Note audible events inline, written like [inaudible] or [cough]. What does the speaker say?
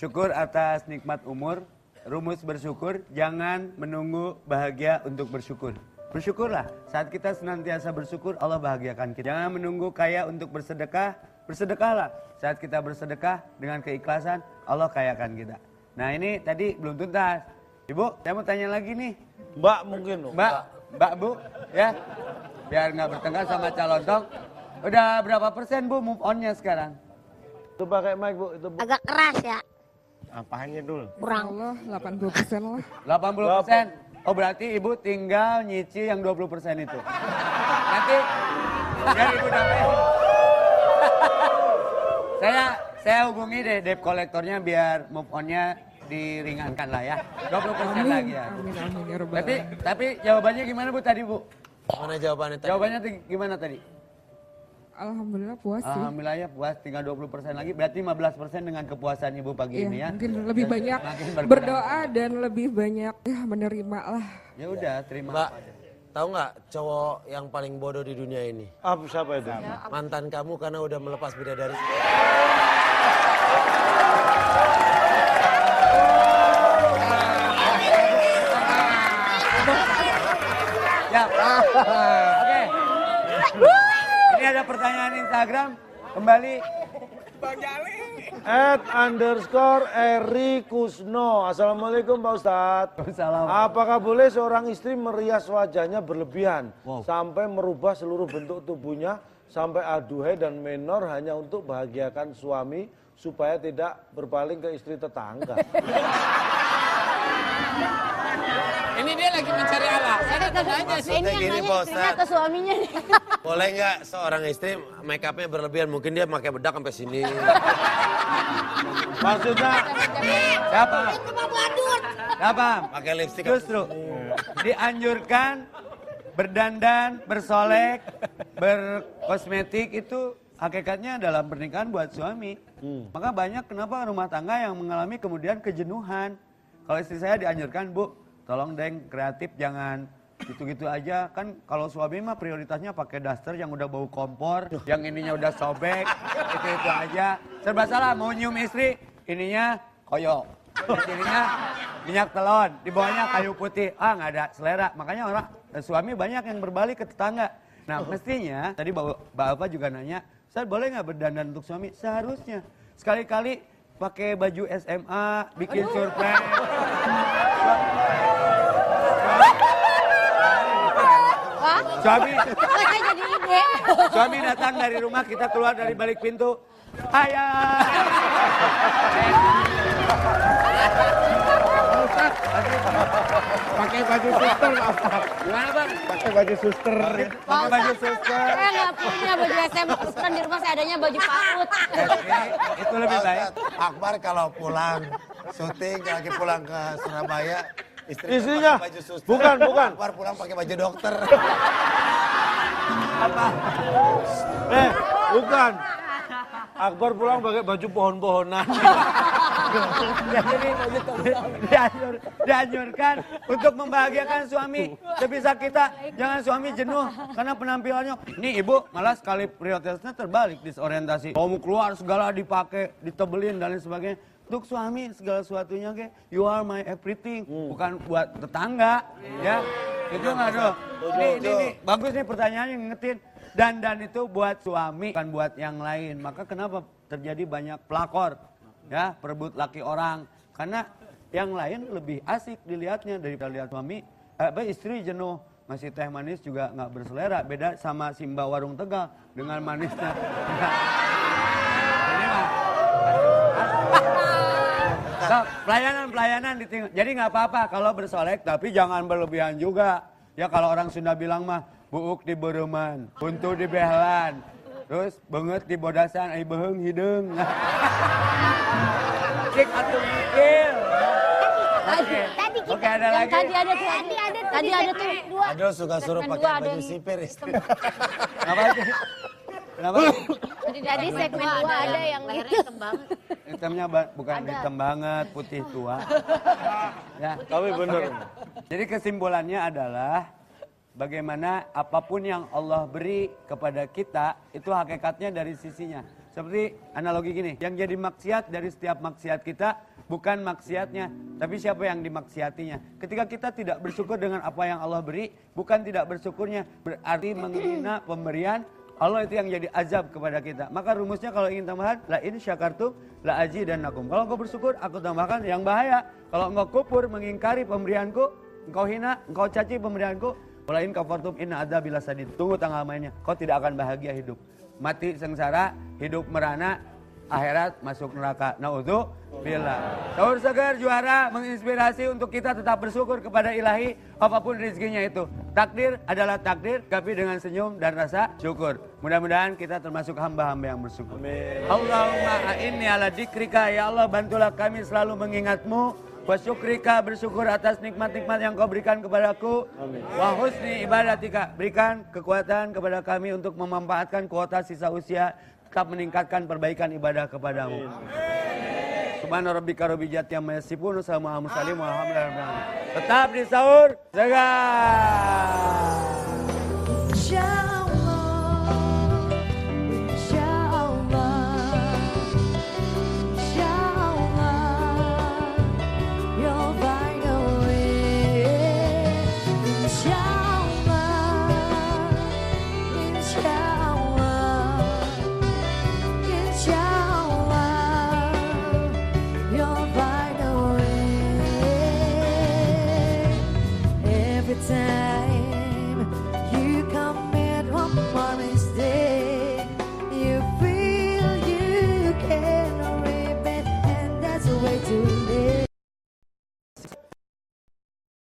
Bersyukur atas nikmat umur. Rumus bersyukur, jangan menunggu bahagia untuk bersyukur. Bersyukurlah, saat kita senantiasa bersyukur, Allah bahagiakan kita. Jangan menunggu kaya untuk bersedekah, bersedekahlah. Saat kita bersedekah dengan keikhlasan, Allah kayakan kita. Nah ini tadi belum tuntas. Ibu, saya mau tanya lagi nih. Mbak mungkin loh. Mbak, Mbak Bu, ya. Biar nggak bertengkar sama calon dong. Udah berapa persen Bu move on-nya sekarang? Itu pakai mic bu, itu bu. Agak keras ya. Apanya dulu? Kurang. Allah 80 persen lah. 80 persen. Oh berarti ibu tinggal nyicil yang 20 persen itu. Nanti biar ibu dapat. saya saya hubungi deh debt kolektornya biar move on-nya diringankan lah ya. 20 persen lagi ya. amin, amin ya Tapi tapi jawabannya gimana bu tadi bu? Mana jawabannya tadi? Jawabannya gimana tadi? Alhamdulillah puas sih. Alhamdulillah ya puas tinggal 20 persen lagi. Berarti 15 persen dengan kepuasan ibu pagi Iya, ini ya. mungkin lebih Dan banyak berdoa dan lebih banyak ya menerima lah. Ya udah terima. Mbak, tahu nggak cowok yang paling bodoh di dunia ini? Apa siapa itu? Mantan kamu karena udah melepas bidadari. Ya. Ada pertanyaan Instagram. Kembali. At underscore Eri Kusno. Assalamualaikum Pak Ustadz. Waalaikumsalam. Apakah boleh seorang istri merias wajahnya berlebihan Wow. sampai merubah seluruh bentuk tubuhnya sampai aduhai dan menor hanya untuk bahagiakan suami supaya tidak berpaling ke istri tetangga? [laughs] Ini dia lagi mencari alasan atau nanya sih? Ini Maksudnya yang gini, nanya istrinya atau suaminya nih. [laughs] Boleh nggak seorang istri make upnya berlebihan? Mungkin dia pakai bedak sampai sini. [laughs] Maksudnya Siapa? Siapa? Pakai lipstick. Justru dianjurkan berdandan, bersolek, berkosmetik itu hakikatnya dalam pernikahan buat suami. Maka banyak kenapa rumah tangga yang mengalami kemudian kejenuhan. Kalau istri saya dianjurkan, Bu, tolong deng kreatif jangan gitu-gitu aja. Kan kalau suami mah prioritasnya pakai daster yang udah bau kompor yang ininya udah sobek itu itu aja. Serba salah mau nyium istri ininya koyo. Di sininya minyak telon di bawahnya kayu putih. Ah nggak ada selera. Makanya orang eh, suami banyak yang berbalik ke tetangga. Nah mestinya tadi Mbak Alfa juga nanya saya boleh nggak berdandan untuk suami? Seharusnya. Sekali-kali pakai baju SMA bikin surprise suami [laughs] suami datang dari rumah kita keluar dari balik pintu ayah Pakai baju suster apa? gimana bang Pakai baju suster. pakai baju suster Saya nggak punya baju SMA. Kan di rumah saya adanya baju PAUD. Itu lebih baik Akbar kalau pulang syuting lagi pulang ke Surabaya istri Istrinya? pakai baju suster. Bukan, bukan. Akbar pulang pakai baju dokter. Eh, bukan. Akbar pulang pakai baju pohon-pohonan. Jadi dianjur, dianjurkan untuk membahagiakan suami. Sebisa kita, jangan suami jenuh karena penampilannya. Nih ibu malah sekali prioritasnya terbalik disorientasi. Kamu keluar segala dipakai, ditebelin dan lain sebagainya. Untuk suami segala sesuatunya kayak you are my everything, bukan buat tetangga, ya. Itu nggak tuh. Ini, ini, ini bagus nih pertanyaannya ngingetin. Dan dan itu buat suami, bukan buat yang lain. Maka kenapa terjadi banyak pelakor? ya perebut laki orang karena yang lain lebih asik dilihatnya daripada lihat suami eh, apa, istri jenuh masih teh manis juga nggak berselera beda sama Simba warung Tegal dengan manisnya [laughs] Ini mah. Nah, pelayanan pelayanan ditinggal jadi nggak apa-apa kalau bersolek tapi jangan berlebihan juga ya kalau orang Sunda bilang mah buuk di beruman buntu di behlan terus banget di bodasan ai beheng hidung [laughs] Cik atuh mikir. Oke. Tadi kita Oke, ada lagi? tadi ada tuh. Tadi ada tuh. Tadi ada tuh. Dua. Aduh suka suruh pakai baju sipir istri. Kenapa [laughs] Tadi tadi segmen dua ada yang itu. Hitamnya ba- bukan hitam banget, putih tua. [laughs] Ya. Tapi bener. Jadi kesimpulannya adalah bagaimana apa pun yang Allah beri kepada kita itu hakikatnya dari sisinya. Seperti analogi gini, yang jadi maksiat dari setiap maksiat kita bukan maksiatnya, tapi siapa yang dimaksiatinya. Ketika kita tidak bersyukur dengan apa yang Allah beri, bukan tidak bersyukurnya, berarti menghina pemberian Allah itu yang jadi azab kepada kita. Maka rumusnya kalau ingin tambahan, la in syakartum la aji dan nakum. Kalau engkau bersyukur, aku tambahkan yang bahaya. Kalau engkau kupur, mengingkari pemberianku, engkau hina, engkau caci pemberianku, walain kafartum inna adzabila sadid. Tunggu tanggal mainnya. Kau tidak akan bahagia hidup. Mati sengsara, hidup merana, akhirat masuk neraka. Naudzu billah. Sahur segar juara menginspirasi untuk kita tetap bersyukur kepada ilahi apa pun rezekinya itu. Takdir adalah takdir, tapi dengan senyum dan rasa syukur. Mudah-mudahan kita termasuk hamba-hamba yang bersyukur. Allahumma inni ala dikrika ya Allah bantulah kami selalu mengingatmu. Wa syukrika bersyukur atas nikmat-nikmat yang kau berikan kepadaku. Wa husni ibadatika. Berikan kekuatan kepada kami untuk memanfaatkan kuota sisa usia. Tetap meningkatkan perbaikan ibadah kepadamu Subhana rabbika rabbil izzati amma yasifun wa salamun alal mursalin walhamdulillahi rabbil alamin. Tetap di sahur. Jaga. night.